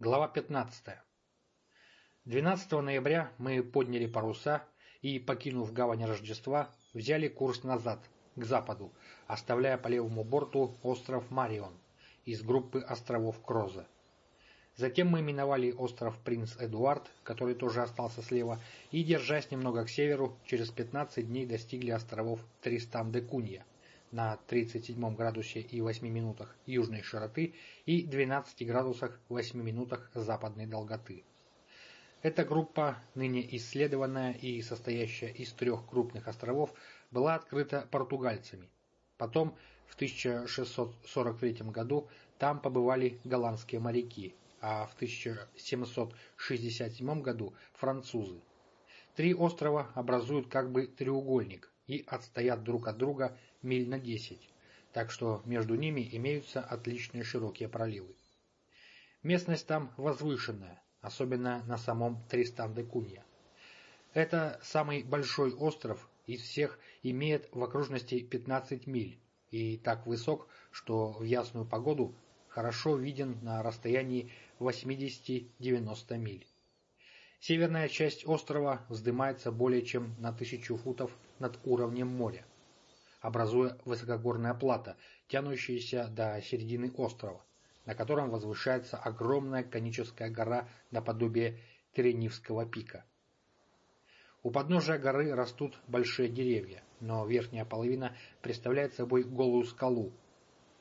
Глава 15. 12 ноября мы подняли паруса и, покинув гавань Рождества, взяли курс назад, к западу, оставляя по левому борту остров Марион из группы островов Кроза. Затем мы миновали остров Принц Эдуард, который тоже остался слева, и, держась немного к северу, через 15 дней достигли островов Тристан-де-Кунья – на 37 градусе и 8 минутах южной широты и 12 градусах 8 минутах западной долготы. Эта группа, ныне исследованная и состоящая из трех крупных островов, была открыта португальцами. Потом, в 1643 году, там побывали голландские моряки, а в 1767 году французы. Три острова образуют как бы треугольник и отстоят друг от друга миль на 10, так что между ними имеются отличные широкие проливы. Местность там возвышенная, особенно на самом Тристан-де-Кунья. Это самый большой остров из всех имеет в окружности 15 миль и так высок, что в ясную погоду хорошо виден на расстоянии 80-90 миль. Северная часть острова вздымается более чем на тысячу футов над уровнем моря образуя высокогорная плата, тянущаяся до середины острова, на котором возвышается огромная коническая гора наподобие Теренивского пика. У подножия горы растут большие деревья, но верхняя половина представляет собой голую скалу,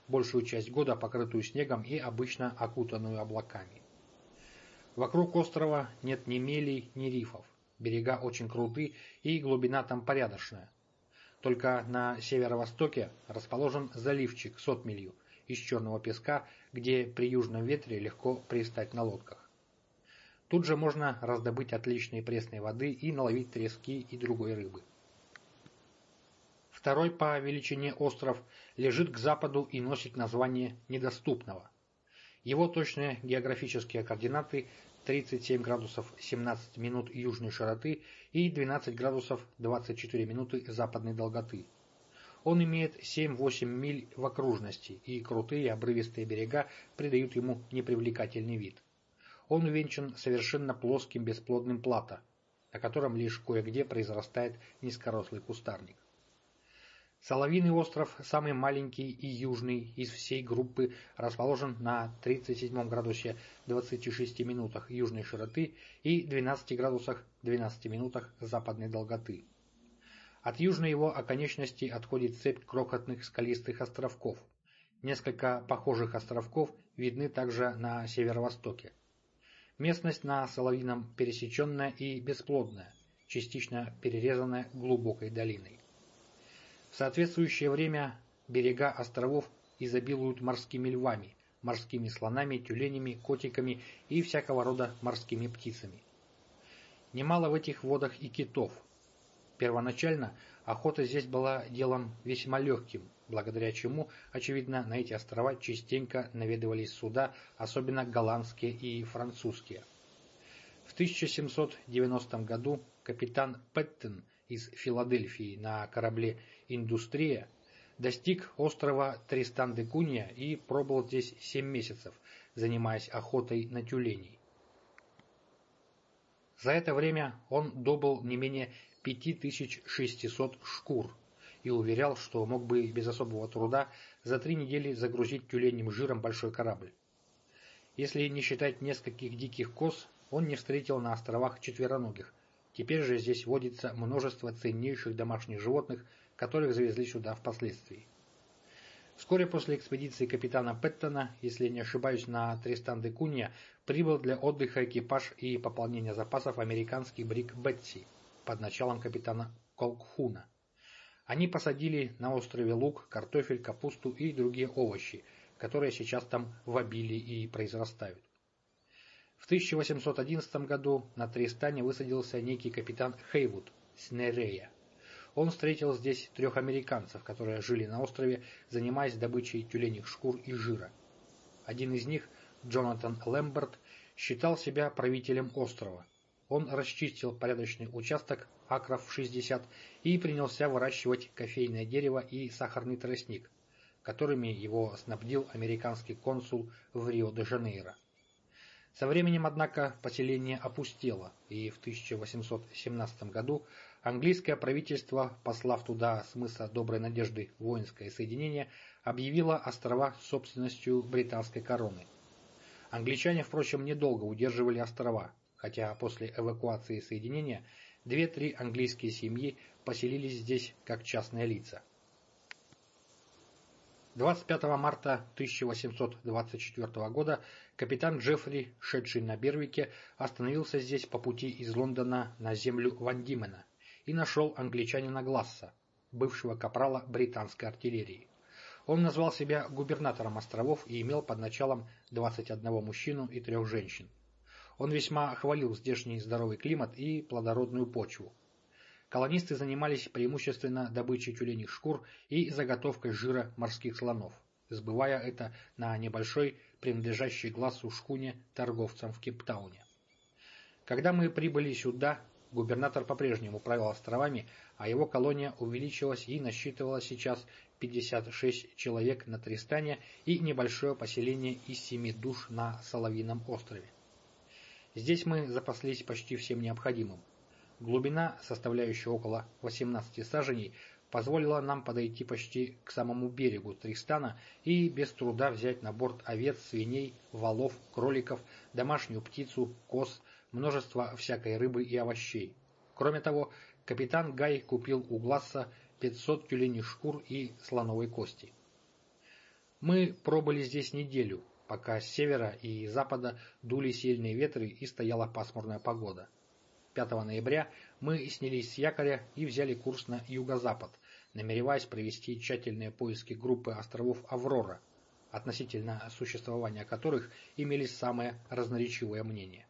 большую часть года покрытую снегом и обычно окутанную облаками. Вокруг острова нет ни мелей, ни рифов. Берега очень круты и глубина там порядочная, только на северо-востоке расположен заливчик с отмелью из черного песка, где при южном ветре легко пристать на лодках. Тут же можно раздобыть отличной пресной воды и наловить трески и другой рыбы. Второй по величине остров лежит к западу и носит название «Недоступного». Его точные географические координаты 37 градусов 17 минут южной широты и 12 градусов 24 минуты западной долготы. Он имеет 7-8 миль в окружности, и крутые обрывистые берега придают ему непривлекательный вид. Он увенчан совершенно плоским бесплодным плато, на котором лишь кое-где произрастает низкорослый кустарник. Соловиный остров, самый маленький и южный из всей группы, расположен на 37 градусе 26 минутах южной широты и 12 градусах 12 минутах западной долготы. От южной его оконечности отходит цепь крохотных скалистых островков. Несколько похожих островков видны также на северо-востоке. Местность на Соловином пересеченная и бесплодная, частично перерезанная глубокой долиной. В соответствующее время берега островов изобилуют морскими львами, морскими слонами, тюленями, котиками и всякого рода морскими птицами. Немало в этих водах и китов. Первоначально охота здесь была делом весьма легким, благодаря чему, очевидно, на эти острова частенько наведывались суда, особенно голландские и французские. В 1790 году капитан Петтен из Филадельфии на корабле «Индустрия» достиг острова Тристан-де-Кунья и пробыл здесь семь месяцев, занимаясь охотой на тюленей. За это время он добыл не менее 5600 шкур и уверял, что мог бы без особого труда за три недели загрузить тюленем жиром большой корабль. Если не считать нескольких диких коз, он не встретил на островах четвероногих, Теперь же здесь водится множество ценнейших домашних животных, которых завезли сюда впоследствии. Вскоре после экспедиции капитана Петтона, если не ошибаюсь, на Тристан де Кунья, прибыл для отдыха экипаж и пополнения запасов американский брик Бетси под началом капитана Колкхуна. Они посадили на острове лук, картофель, капусту и другие овощи, которые сейчас там в обилии и произрастают. В 1811 году на Тристане высадился некий капитан Хейвуд с. Он встретил здесь трех американцев, которые жили на острове, занимаясь добычей тюлених шкур и жира. Один из них, Джонатан Лэмберт, считал себя правителем острова. Он расчистил порядочный участок, акров 60, и принялся выращивать кофейное дерево и сахарный тростник, которыми его снабдил американский консул в Рио-де-Жанейро. Со временем, однако, поселение опустело, и в 1817 году английское правительство, послав туда смысла Доброй Надежды воинское соединение, объявило острова собственностью британской короны. Англичане, впрочем, недолго удерживали острова, хотя после эвакуации соединения две-три английские семьи поселились здесь как частные лица. 25 марта 1824 года капитан Джеффри, шедший на Бервике, остановился здесь по пути из Лондона на землю Ван Димена и нашел англичанина Гласса, бывшего капрала британской артиллерии. Он назвал себя губернатором островов и имел под началом 21 мужчину и трех женщин. Он весьма хвалил здешний здоровый климат и плодородную почву. Колонисты занимались преимущественно добычей тюленей шкур и заготовкой жира морских слонов, сбывая это на небольшой, принадлежащей глазу шхуне торговцам в Кейптауне. Когда мы прибыли сюда, губернатор по-прежнему правил островами, а его колония увеличилась и насчитывала сейчас 56 человек на Тристане и небольшое поселение из семи душ на Соловином острове. Здесь мы запаслись почти всем необходимым. Глубина, составляющая около 18 саженей, позволила нам подойти почти к самому берегу Тристана и без труда взять на борт овец, свиней, валов, кроликов, домашнюю птицу, коз, множество всякой рыбы и овощей. Кроме того, капитан Гай купил у Гласса 500 тюленей шкур и слоновой кости. Мы пробыли здесь неделю, пока с севера и запада дули сильные ветры и стояла пасмурная погода. 5 ноября мы снялись с якоря и взяли курс на юго-запад, намереваясь провести тщательные поиски группы островов Аврора, относительно существования которых имелись самые разноречивые мнения.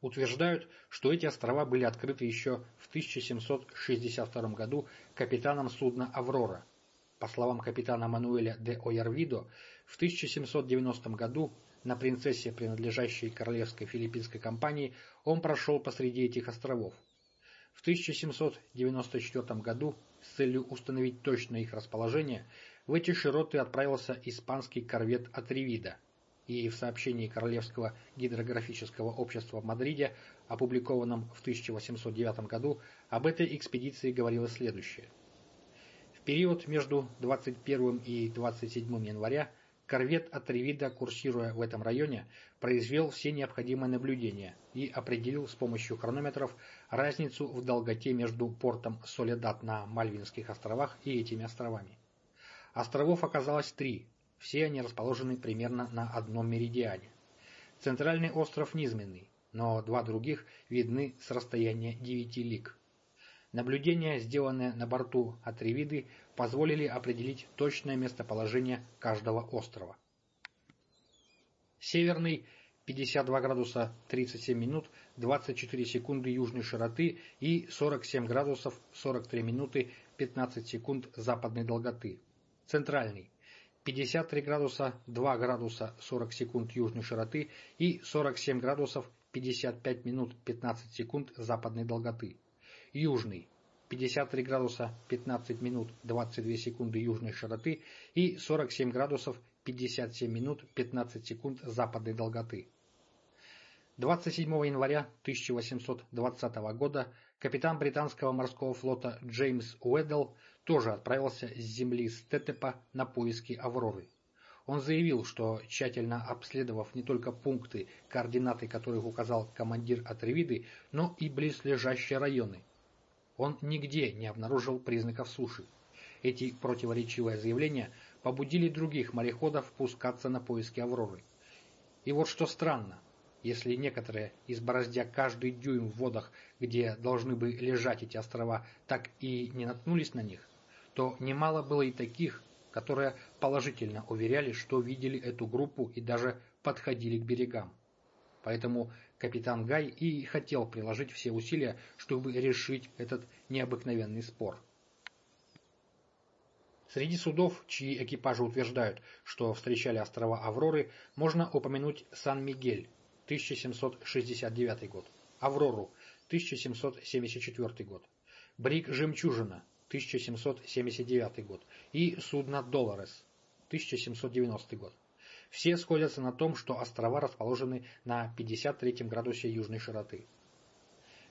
Утверждают, что эти острова были открыты еще в 1762 году капитаном судна «Аврора». По словам капитана Мануэля де Ойервидо, в 1790 году на принцессе, принадлежащей королевской филиппинской компании, он прошел посреди этих островов. В 1794 году с целью установить точное их расположение в эти широты отправился испанский корвет «Атревида», и в сообщении Королевского гидрографического общества в Мадриде, опубликованном в 1809 году, об этой экспедиции говорилось следующее. В период между 21 и 27 января Корвет Атревида, курсируя в этом районе, произвел все необходимые наблюдения и определил с помощью хронометров разницу в долготе между портом Соледат на Мальвинских островах и этими островами. Островов оказалось три, все они расположены примерно на одном меридиане. Центральный остров низменный, но два других видны с расстояния 9 лиг. Наблюдения, сделанные на борту Атревиды, позволили определить точное местоположение каждого острова. Северный 52 градуса 37 минут 24 секунды южной широты и 47 градусов 43 минуты 15 секунд западной долготы. Центральный 53 градуса 2 градуса 40 секунд южной широты и 47 градусов 55 минут 15 секунд западной долготы. Южный 53 градуса 15 минут 22 секунды южной широты и 47 градусов 57 минут 15 секунд западной долготы. 27 января 1820 года капитан британского морского флота Джеймс Уэддл тоже отправился с земли Стетепа на поиски Авроры. Он заявил, что, тщательно обследовав не только пункты, координаты которых указал командир Атревиды, но и близлежащие районы, он нигде не обнаружил признаков суши. Эти противоречивые заявления побудили других мореходов пускаться на поиски Авроры. И вот что странно, если некоторые, избороздя каждый дюйм в водах, где должны бы лежать эти острова, так и не наткнулись на них, то немало было и таких, которые положительно уверяли, что видели эту группу и даже подходили к берегам. Поэтому капитан Гай и хотел приложить все усилия, чтобы решить этот необыкновенный спор. Среди судов, чьи экипажи утверждают, что встречали острова Авроры, можно упомянуть Сан-Мигель, 1769 год, Аврору, 1774 год, Брик «Жемчужина», 1779 год и судно «Долорес», 1790 год. Все сходятся на том, что острова расположены на 53 градусе южной широты.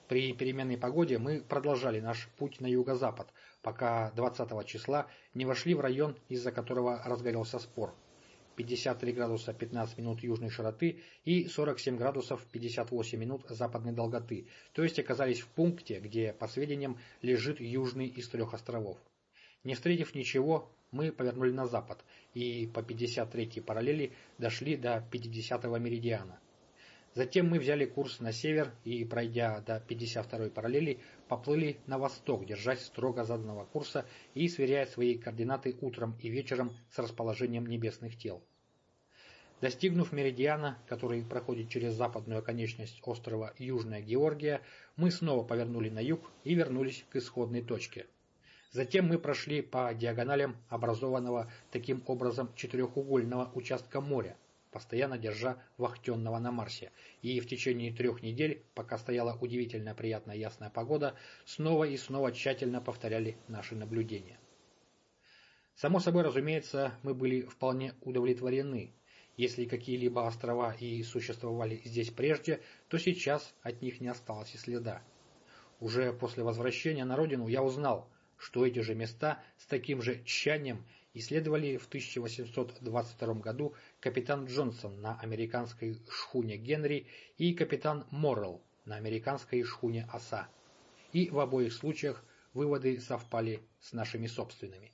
При переменной погоде мы продолжали наш путь на юго-запад, пока 20 числа не вошли в район, из-за которого разгорелся спор. 53 градуса 15 минут южной широты и 47 градусов 58 минут западной долготы, то есть оказались в пункте, где, по сведениям, лежит южный из трех островов. Не встретив ничего, мы повернули на запад и по 53-й параллели дошли до 50-го меридиана. Затем мы взяли курс на север и, пройдя до 52-й параллели, поплыли на восток, держась строго заданного курса и сверяя свои координаты утром и вечером с расположением небесных тел. Достигнув меридиана, который проходит через западную оконечность острова Южная Георгия, мы снова повернули на юг и вернулись к исходной точке. Затем мы прошли по диагоналям образованного таким образом четырехугольного участка моря, постоянно держа вахтенного на Марсе, и в течение трех недель, пока стояла удивительно приятная ясная погода, снова и снова тщательно повторяли наши наблюдения. Само собой разумеется, мы были вполне удовлетворены. Если какие-либо острова и существовали здесь прежде, то сейчас от них не осталось и следа. Уже после возвращения на родину я узнал, что эти же места с таким же тщанием исследовали в 1822 году капитан Джонсон на американской шхуне Генри и капитан Моррелл на американской шхуне Оса. И в обоих случаях выводы совпали с нашими собственными.